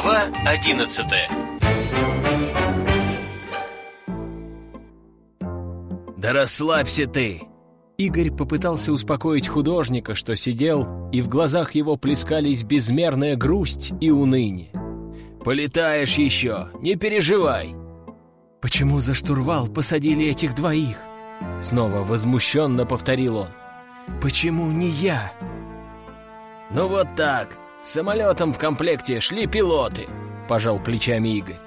Глава одиннадцатая «Да расслабься ты!» Игорь попытался успокоить художника, что сидел, и в глазах его плескались безмерная грусть и уныние. «Полетаешь еще, не переживай!» «Почему за штурвал посадили этих двоих?» Снова возмущенно повторил он. «Почему не я?» «Ну вот так, с самолетом в комплекте шли пилоты», — пожал плечами Игорь.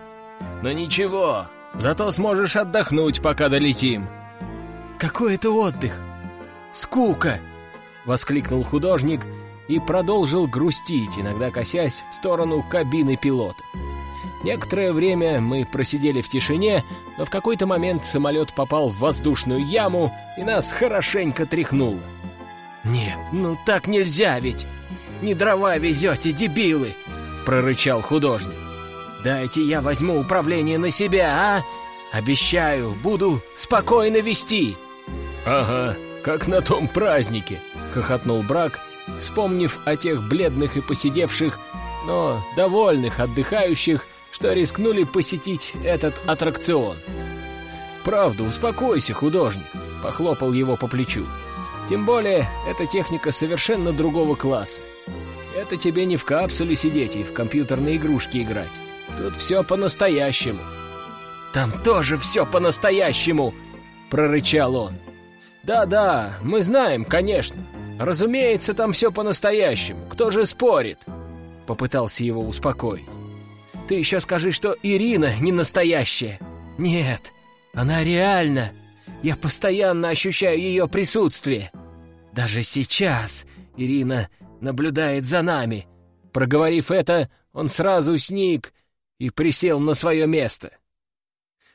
«Но ничего, зато сможешь отдохнуть, пока долетим». «Какой это отдых? Скука!» — воскликнул художник и продолжил грустить, иногда косясь в сторону кабины пилотов. Некоторое время мы просидели в тишине, но в какой-то момент самолет попал в воздушную яму и нас хорошенько тряхнуло. «Нет, ну так нельзя ведь! Не дрова везете, дебилы!» — прорычал художник. «Дайте я возьму управление на себя, а? Обещаю, буду спокойно вести!» «Ага, как на том празднике!» — хохотнул Брак, вспомнив о тех бледных и посидевших, но довольных отдыхающих, что рискнули посетить этот аттракцион. «Правда, успокойся, художник», — похлопал его по плечу. «Тем более, эта техника совершенно другого класса. Это тебе не в капсуле сидеть и в компьютерные игрушки играть. Тут все по-настоящему». «Там тоже все по-настоящему!» — прорычал он. «Да-да, мы знаем, конечно. Разумеется, там все по-настоящему. Кто же спорит?» Попытался его успокоить. «Ты еще скажи, что Ирина не настоящая. Нет, она реальна. Я постоянно ощущаю ее присутствие. Даже сейчас Ирина наблюдает за нами». Проговорив это, он сразу сник и присел на свое место.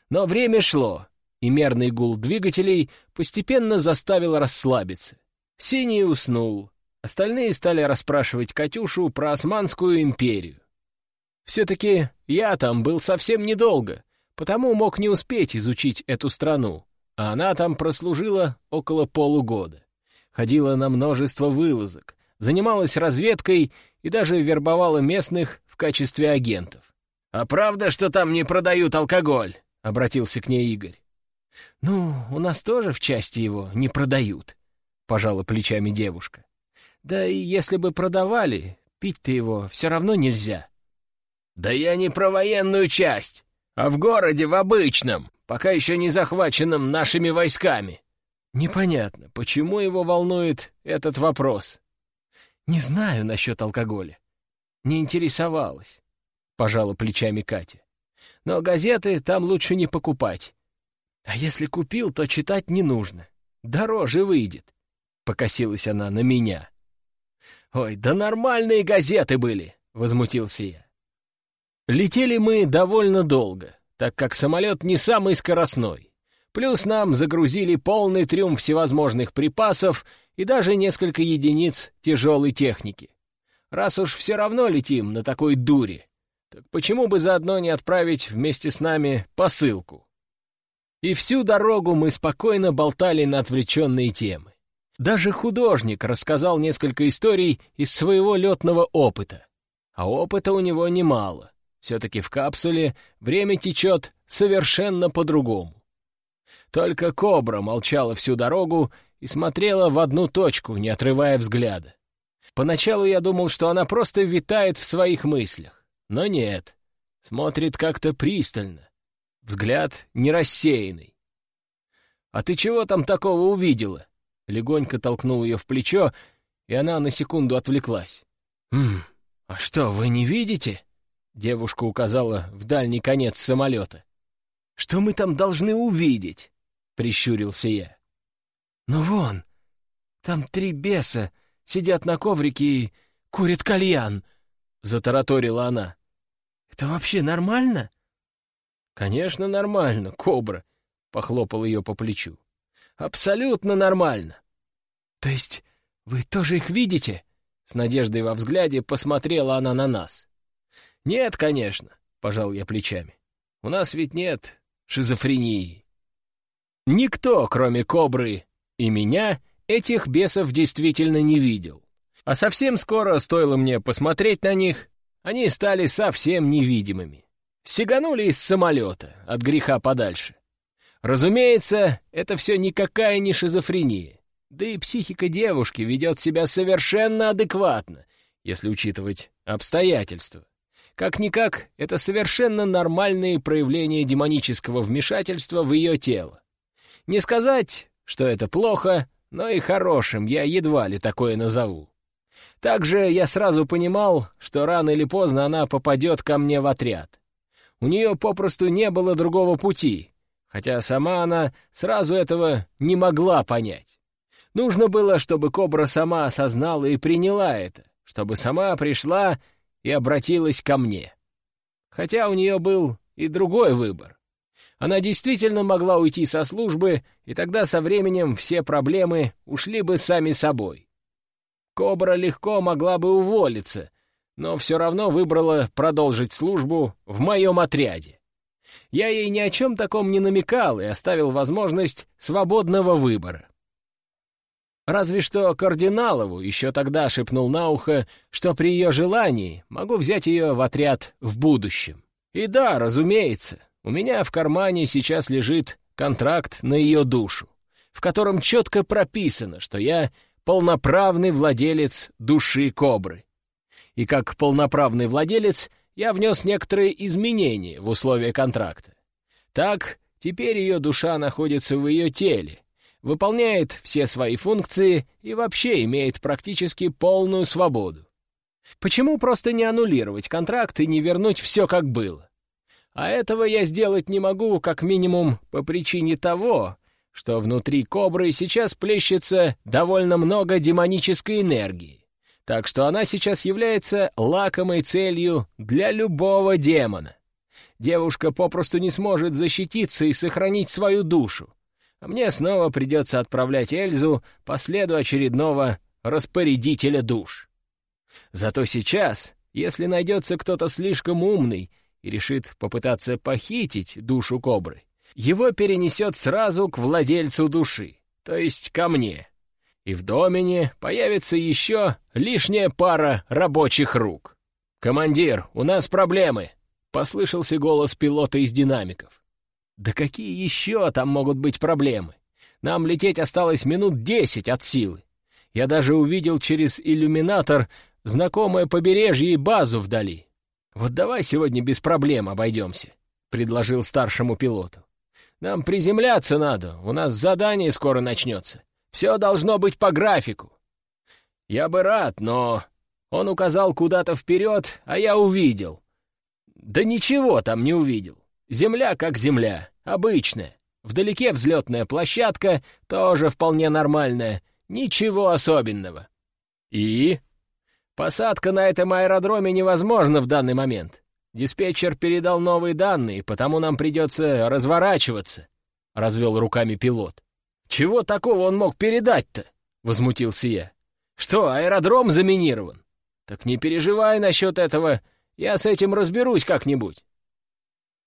Но время шло, и мерный гул двигателей постепенно заставил расслабиться. Синий уснул. Остальные стали расспрашивать Катюшу про Османскую империю. Все-таки я там был совсем недолго, потому мог не успеть изучить эту страну, а она там прослужила около полугода. Ходила на множество вылазок, занималась разведкой и даже вербовала местных в качестве агентов. «А правда, что там не продают алкоголь?» — обратился к ней Игорь. «Ну, у нас тоже в части его не продают», — пожала плечами девушка. «Да и если бы продавали, пить-то его все равно нельзя». «Да я не про военную часть, а в городе в обычном, пока еще не захваченном нашими войсками». Непонятно, почему его волнует этот вопрос. «Не знаю насчет алкоголя. Не интересовалась», — пожала плечами Катя. «Но газеты там лучше не покупать. А если купил, то читать не нужно. Дороже выйдет. Покосилась она на меня. «Ой, да нормальные газеты были!» — возмутился я. Летели мы довольно долго, так как самолет не самый скоростной. Плюс нам загрузили полный трюм всевозможных припасов и даже несколько единиц тяжелой техники. Раз уж все равно летим на такой дуре, так почему бы заодно не отправить вместе с нами посылку? И всю дорогу мы спокойно болтали на отвлеченные темы. Даже художник рассказал несколько историй из своего летного опыта. А опыта у него немало. Все-таки в капсуле время течет совершенно по-другому. Только кобра молчала всю дорогу и смотрела в одну точку, не отрывая взгляда. Поначалу я думал, что она просто витает в своих мыслях. Но нет, смотрит как-то пристально, взгляд не рассеянный. «А ты чего там такого увидела?» Легонько толкнул ее в плечо, и она на секунду отвлеклась. «Хм, а что, вы не видите?» Девушка указала в дальний конец самолета. «Что мы там должны увидеть?» — прищурился я. «Ну вон, там три беса сидят на коврике и курят кальян», — затараторила она. «Это вообще нормально?» «Конечно, нормально, кобра», — похлопал ее по плечу. «Абсолютно нормально». «То есть вы тоже их видите?» С надеждой во взгляде посмотрела она на нас. «Нет, конечно», — пожал я плечами. «У нас ведь нет шизофрении». Никто, кроме кобры и меня, этих бесов действительно не видел. А совсем скоро, стоило мне посмотреть на них, они стали совсем невидимыми. Сиганули из самолета, от греха подальше. Разумеется, это все никакая не шизофрения. Да и психика девушки ведет себя совершенно адекватно, если учитывать обстоятельства. Как-никак, это совершенно нормальные проявления демонического вмешательства в ее тело. Не сказать, что это плохо, но и хорошим я едва ли такое назову. Также я сразу понимал, что рано или поздно она попадет ко мне в отряд. У нее попросту не было другого пути, хотя сама она сразу этого не могла понять. Нужно было, чтобы Кобра сама осознала и приняла это, чтобы сама пришла и обратилась ко мне. Хотя у нее был и другой выбор. Она действительно могла уйти со службы, и тогда со временем все проблемы ушли бы сами собой. Кобра легко могла бы уволиться, но все равно выбрала продолжить службу в моем отряде. Я ей ни о чем таком не намекал и оставил возможность свободного выбора. Разве что Кардиналову еще тогда шепнул на ухо, что при ее желании могу взять ее в отряд в будущем. И да, разумеется, у меня в кармане сейчас лежит контракт на ее душу, в котором четко прописано, что я полноправный владелец души кобры. И как полноправный владелец я внес некоторые изменения в условия контракта. Так, теперь ее душа находится в ее теле, выполняет все свои функции и вообще имеет практически полную свободу. Почему просто не аннулировать контракт и не вернуть все как было? А этого я сделать не могу, как минимум, по причине того, что внутри кобры сейчас плещется довольно много демонической энергии, так что она сейчас является лакомой целью для любого демона. Девушка попросту не сможет защититься и сохранить свою душу, а мне снова придется отправлять Эльзу по следу очередного распорядителя душ. Зато сейчас, если найдется кто-то слишком умный и решит попытаться похитить душу кобры, его перенесет сразу к владельцу души, то есть ко мне. И в домене появится еще лишняя пара рабочих рук. «Командир, у нас проблемы!» — послышался голос пилота из динамиков. Да какие еще там могут быть проблемы? Нам лететь осталось минут десять от силы. Я даже увидел через иллюминатор знакомое побережье и базу вдали. Вот давай сегодня без проблем обойдемся, — предложил старшему пилоту. Нам приземляться надо, у нас задание скоро начнется. Все должно быть по графику. Я бы рад, но... Он указал куда-то вперед, а я увидел. Да ничего там не увидел. Земля как земля, обычная. Вдалеке взлетная площадка, тоже вполне нормальная. Ничего особенного. И? Посадка на этом аэродроме невозможна в данный момент. Диспетчер передал новые данные, потому нам придется разворачиваться, — развел руками пилот. Чего такого он мог передать-то? — возмутился я. Что, аэродром заминирован? Так не переживай насчет этого, я с этим разберусь как-нибудь.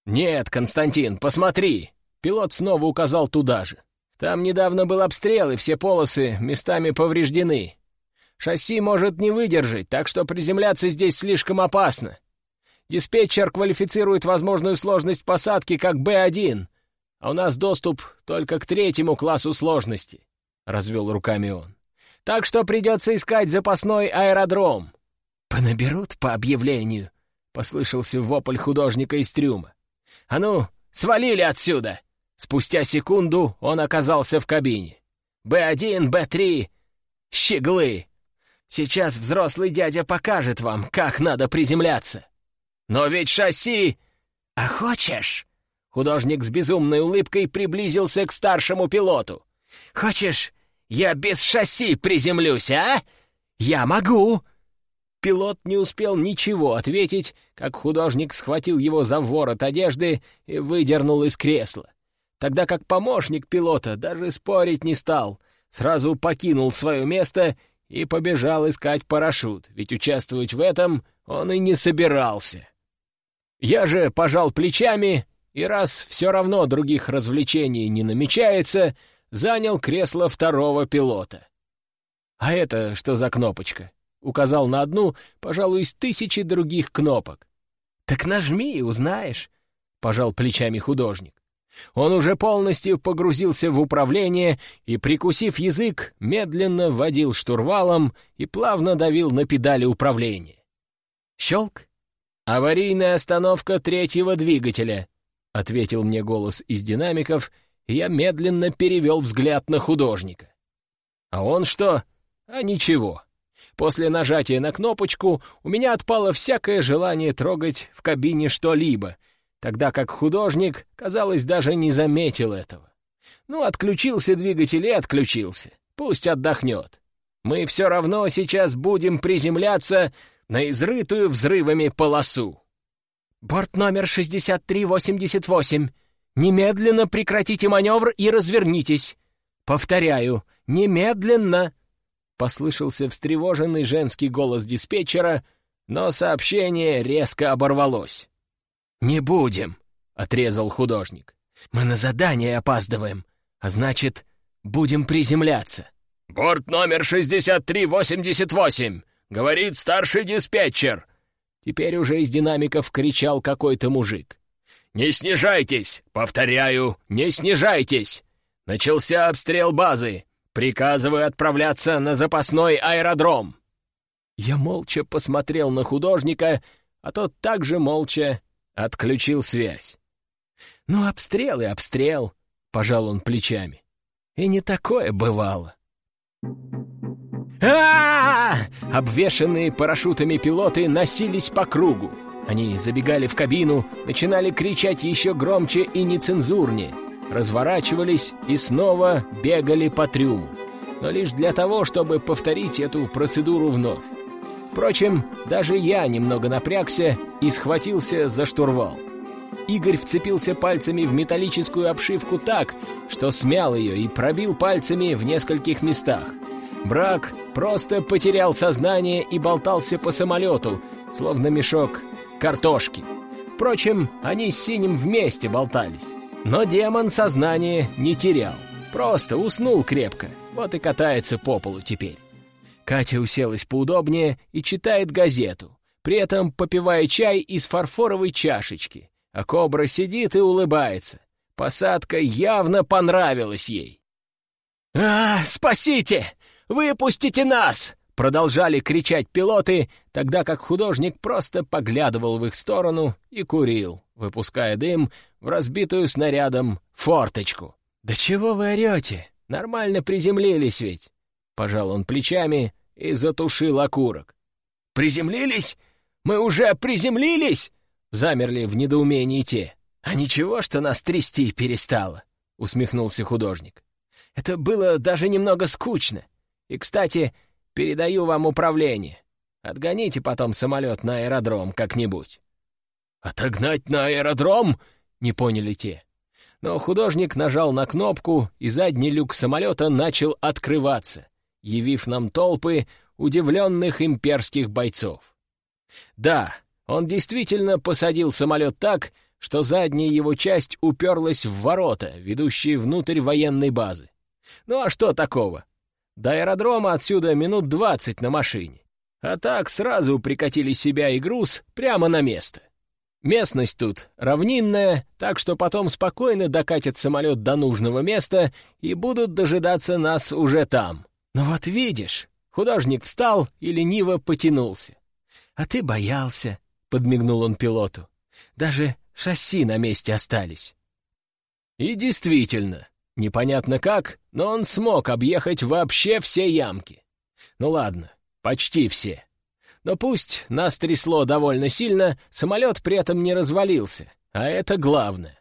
«Нет, Константин, посмотри!» Пилот снова указал туда же. «Там недавно был обстрел, и все полосы местами повреждены. Шасси может не выдержать, так что приземляться здесь слишком опасно. Диспетчер квалифицирует возможную сложность посадки как Б1, а у нас доступ только к третьему классу сложности», — развел руками он. «Так что придется искать запасной аэродром». «Понаберут по объявлению», — послышался вопль художника из трюма. «А ну, свалили отсюда!» Спустя секунду он оказался в кабине. «Б-1, Б-3, щеглы! Сейчас взрослый дядя покажет вам, как надо приземляться. Но ведь шасси... А хочешь?» Художник с безумной улыбкой приблизился к старшему пилоту. «Хочешь, я без шасси приземлюсь, а? Я могу!» Пилот не успел ничего ответить, как художник схватил его за ворот одежды и выдернул из кресла. Тогда как помощник пилота даже спорить не стал, сразу покинул свое место и побежал искать парашют, ведь участвовать в этом он и не собирался. Я же пожал плечами и, раз все равно других развлечений не намечается, занял кресло второго пилота. А это что за кнопочка? указал на одну, пожалуй, из тысячи других кнопок. «Так нажми и узнаешь», — пожал плечами художник. Он уже полностью погрузился в управление и, прикусив язык, медленно водил штурвалом и плавно давил на педали управления. Щелк! «Аварийная остановка третьего двигателя», — ответил мне голос из динамиков, и я медленно перевел взгляд на художника. «А он что? А ничего. После нажатия на кнопочку у меня отпало всякое желание трогать в кабине что-либо, тогда как художник, казалось, даже не заметил этого. Ну, отключился двигатель и отключился. Пусть отдохнет. Мы все равно сейчас будем приземляться на изрытую взрывами полосу. «Борт номер 6388. Немедленно прекратите маневр и развернитесь. Повторяю, немедленно!» Послышался встревоженный женский голос диспетчера, но сообщение резко оборвалось. «Не будем», — отрезал художник. «Мы на задание опаздываем, а значит, будем приземляться». «Борт номер 6388», — говорит старший диспетчер. Теперь уже из динамиков кричал какой-то мужик. «Не снижайтесь! Повторяю, не снижайтесь! Начался обстрел базы. Приказываю отправляться на запасной аэродром!» Я молча посмотрел на художника, а тот также молча отключил связь. «Ну, обстрел и обстрел», — пожал он плечами. «И не такое бывало». а Обвешанные парашютами пилоты носились по кругу. Они забегали в кабину, начинали кричать еще громче и нецензурнее — разворачивались и снова бегали по трюму, но лишь для того, чтобы повторить эту процедуру вновь. Впрочем, даже я немного напрягся и схватился за штурвал. Игорь вцепился пальцами в металлическую обшивку так, что смял ее и пробил пальцами в нескольких местах. Брак просто потерял сознание и болтался по самолету, словно мешок картошки. Впрочем, они с синим вместе болтались. Но демон сознание не терял. Просто уснул крепко. Вот и катается по полу теперь. Катя уселась поудобнее и читает газету, при этом попивая чай из фарфоровой чашечки. А кобра сидит и улыбается. Посадка явно понравилась ей. «А, спасите! Выпустите нас!» Продолжали кричать пилоты, тогда как художник просто поглядывал в их сторону и курил, выпуская дым в разбитую снарядом форточку. «Да чего вы орете? Нормально приземлились ведь!» Пожал он плечами и затушил окурок. «Приземлились? Мы уже приземлились?» Замерли в недоумении те. «А ничего, что нас трясти перестало», — усмехнулся художник. «Это было даже немного скучно. И, кстати, Передаю вам управление. Отгоните потом самолет на аэродром как-нибудь». «Отогнать на аэродром?» — не поняли те. Но художник нажал на кнопку, и задний люк самолета начал открываться, явив нам толпы удивленных имперских бойцов. Да, он действительно посадил самолет так, что задняя его часть уперлась в ворота, ведущие внутрь военной базы. Ну а что такого? До аэродрома отсюда минут двадцать на машине. А так сразу прикатили себя и груз прямо на место. Местность тут равнинная, так что потом спокойно докатит самолет до нужного места и будут дожидаться нас уже там. Но вот видишь, художник встал и лениво потянулся. «А ты боялся», — подмигнул он пилоту. «Даже шасси на месте остались». И действительно, Непонятно как, но он смог объехать вообще все ямки. Ну ладно, почти все. Но пусть нас трясло довольно сильно, самолет при этом не развалился, а это главное.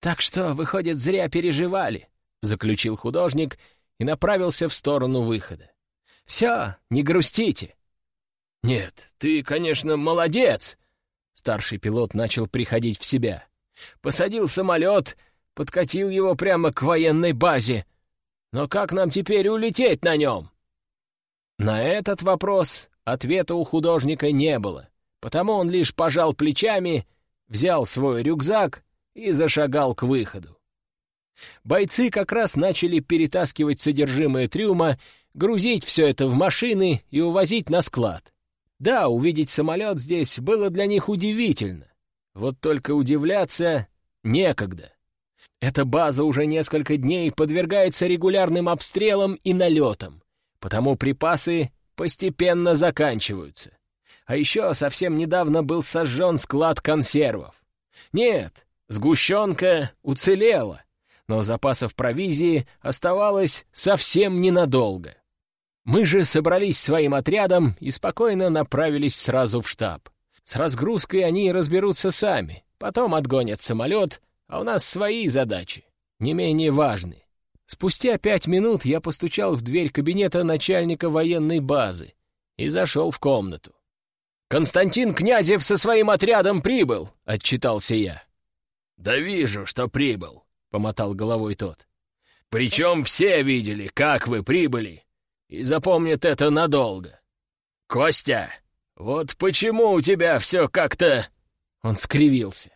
«Так что, выходит, зря переживали», — заключил художник и направился в сторону выхода. «Все, не грустите». «Нет, ты, конечно, молодец», — старший пилот начал приходить в себя. «Посадил самолет, подкатил его прямо к военной базе. Но как нам теперь улететь на нем? На этот вопрос ответа у художника не было, потому он лишь пожал плечами, взял свой рюкзак и зашагал к выходу. Бойцы как раз начали перетаскивать содержимое трюма, грузить все это в машины и увозить на склад. Да, увидеть самолет здесь было для них удивительно. Вот только удивляться некогда. Эта база уже несколько дней подвергается регулярным обстрелам и налетам, потому припасы постепенно заканчиваются. А еще совсем недавно был сожжен склад консервов. Нет, сгущенка уцелела, но запасов провизии оставалось совсем ненадолго. Мы же собрались своим отрядом и спокойно направились сразу в штаб. С разгрузкой они разберутся сами, потом отгонят самолет, а у нас свои задачи, не менее важные. Спустя пять минут я постучал в дверь кабинета начальника военной базы и зашел в комнату. «Константин Князев со своим отрядом прибыл!» — отчитался я. «Да вижу, что прибыл», — помотал головой тот. «Причем все видели, как вы прибыли, и запомнят это надолго. Костя, вот почему у тебя все как-то...» Он скривился.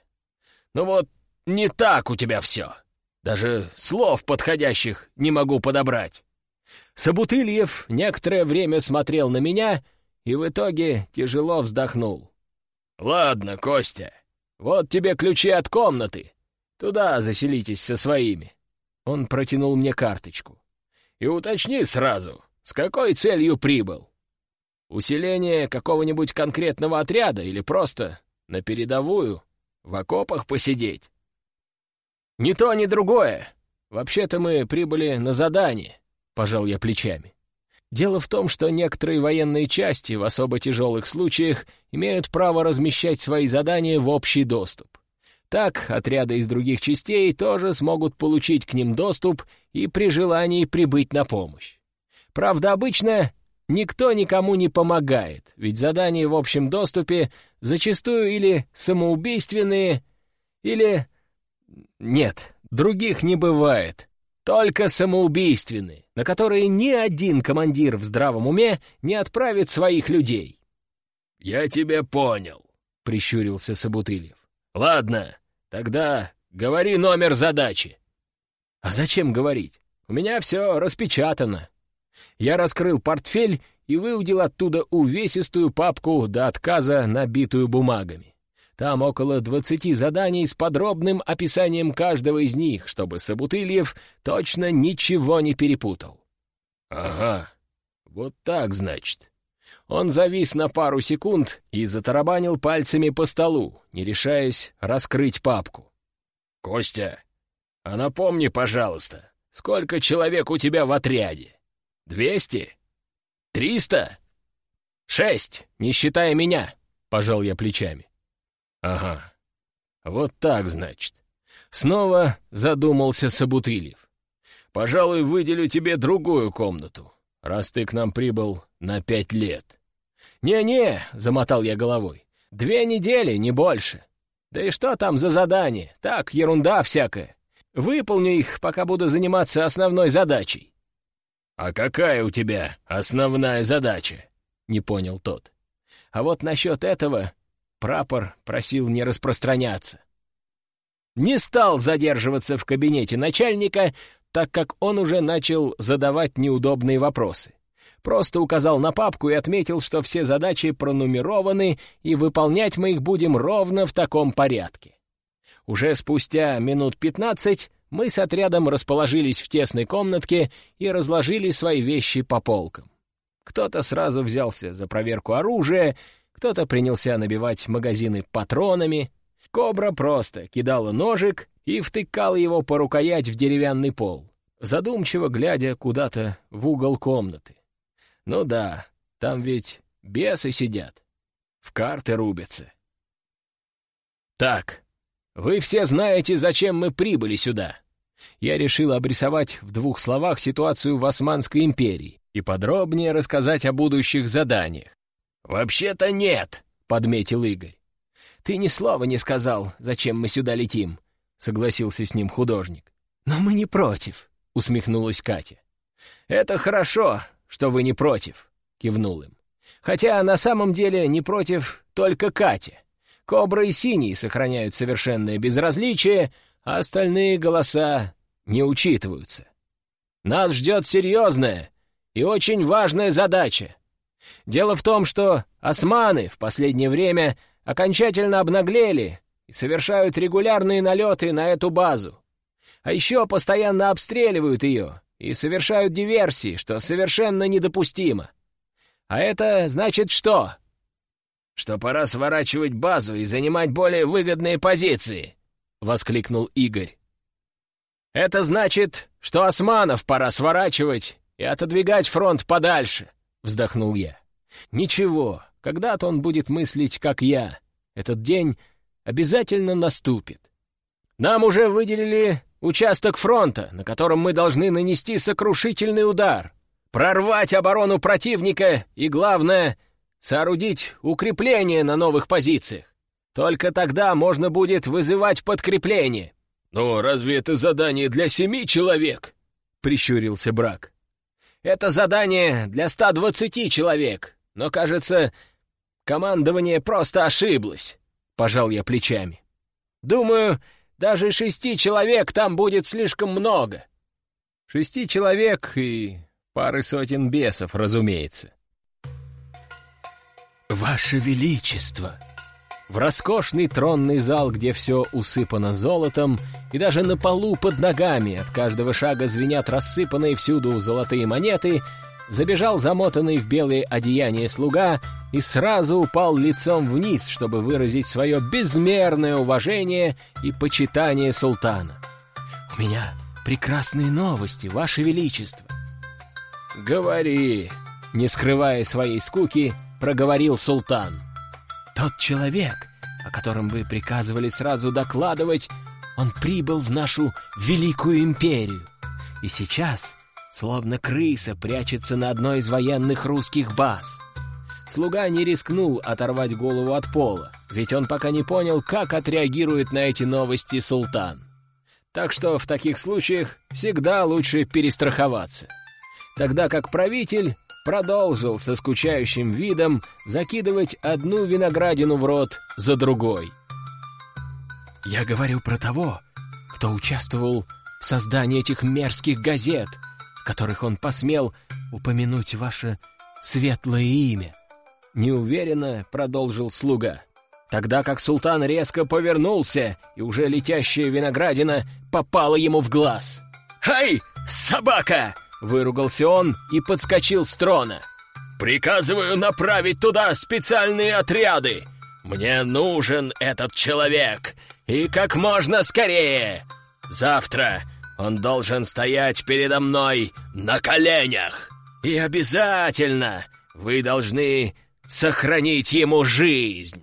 «Ну вот не так у тебя все. Даже слов подходящих не могу подобрать». Собутыльев некоторое время смотрел на меня и в итоге тяжело вздохнул. «Ладно, Костя, вот тебе ключи от комнаты. Туда заселитесь со своими». Он протянул мне карточку. «И уточни сразу, с какой целью прибыл? Усиление какого-нибудь конкретного отряда или просто на передовую, в окопах посидеть?» «Ни то, ни другое. Вообще-то мы прибыли на задание», — пожал я плечами. Дело в том, что некоторые военные части в особо тяжелых случаях имеют право размещать свои задания в общий доступ. Так, отряды из других частей тоже смогут получить к ним доступ и при желании прибыть на помощь. Правда, обычно никто никому не помогает, ведь задания в общем доступе зачастую или самоубийственные, или... Нет, других не бывает, только самоубийственные, на которые ни один командир в здравом уме не отправит своих людей. «Я тебя понял», — прищурился Собутыльев. «Ладно, тогда говори номер задачи». «А зачем говорить? У меня все распечатано». Я раскрыл портфель и выудил оттуда увесистую папку до отказа, набитую бумагами. Там около двадцати заданий с подробным описанием каждого из них, чтобы Собутыльев точно ничего не перепутал. «Ага, вот так, значит». Он завис на пару секунд и затарабанил пальцами по столу, не решаясь раскрыть папку. «Костя, а напомни, пожалуйста, сколько человек у тебя в отряде? Двести? Триста?» «Шесть, не считая меня», — пожал я плечами. «Ага. Вот так, значит». Снова задумался Собутыльев. «Пожалуй, выделю тебе другую комнату, раз ты к нам прибыл на пять лет». «Не-не», — замотал я головой, — «две недели, не больше. Да и что там за задание? Так, ерунда всякая. Выполню их, пока буду заниматься основной задачей». «А какая у тебя основная задача?» — не понял тот. «А вот насчет этого Прапор просил не распространяться. Не стал задерживаться в кабинете начальника, так как он уже начал задавать неудобные вопросы. Просто указал на папку и отметил, что все задачи пронумерованы, и выполнять мы их будем ровно в таком порядке. Уже спустя минут пятнадцать мы с отрядом расположились в тесной комнатке и разложили свои вещи по полкам. Кто-то сразу взялся за проверку оружия, кто-то принялся набивать магазины патронами. Кобра просто кидала ножик и втыкала его по рукоять в деревянный пол, задумчиво глядя куда-то в угол комнаты. Ну да, там ведь бесы сидят, в карты рубятся. Так, вы все знаете, зачем мы прибыли сюда. Я решил обрисовать в двух словах ситуацию в Османской империи и подробнее рассказать о будущих заданиях. «Вообще-то нет», — подметил Игорь. «Ты ни слова не сказал, зачем мы сюда летим», — согласился с ним художник. «Но мы не против», — усмехнулась Катя. «Это хорошо, что вы не против», — кивнул им. «Хотя на самом деле не против только Катя. Кобра и Синий сохраняют совершенное безразличие, а остальные голоса не учитываются. Нас ждет серьезное и очень важная задача. Дело в том, что османы в последнее время окончательно обнаглели и совершают регулярные налеты на эту базу. А еще постоянно обстреливают ее и совершают диверсии, что совершенно недопустимо. А это значит что? Что пора сворачивать базу и занимать более выгодные позиции, — воскликнул Игорь. Это значит, что османов пора сворачивать и отодвигать фронт подальше, — вздохнул я. Ничего, когда-то он будет мыслить, как я. Этот день обязательно наступит. Нам уже выделили участок фронта, на котором мы должны нанести сокрушительный удар, прорвать оборону противника и, главное, соорудить укрепление на новых позициях. Только тогда можно будет вызывать подкрепление. «Но разве это задание для семи человек?» — прищурился Брак. «Это задание для 120 человек, но, кажется, командование просто ошиблось», — пожал я плечами. «Думаю, даже шести человек там будет слишком много». «Шести человек и пары сотен бесов, разумеется». «Ваше Величество!» В роскошный тронный зал, где все усыпано золотом, и даже на полу под ногами от каждого шага звенят рассыпанные всюду золотые монеты, забежал замотанный в белые одеяния слуга и сразу упал лицом вниз, чтобы выразить свое безмерное уважение и почитание султана. «У меня прекрасные новости, Ваше Величество!» «Говори!» — не скрывая своей скуки, проговорил султан. «Тот человек, о котором вы приказывали сразу докладывать, он прибыл в нашу великую империю. И сейчас, словно крыса, прячется на одной из военных русских баз. Слуга не рискнул оторвать голову от пола, ведь он пока не понял, как отреагирует на эти новости султан. Так что в таких случаях всегда лучше перестраховаться. Тогда как правитель продолжил со скучающим видом закидывать одну виноградину в рот за другой. «Я говорю про того, кто участвовал в создании этих мерзких газет, в которых он посмел упомянуть ваше светлое имя», — неуверенно продолжил слуга. Тогда как султан резко повернулся, и уже летящая виноградина попала ему в глаз. «Ай, собака!» Выругался он и подскочил с трона. «Приказываю направить туда специальные отряды! Мне нужен этот человек! И как можно скорее! Завтра он должен стоять передо мной на коленях! И обязательно вы должны сохранить ему жизнь!»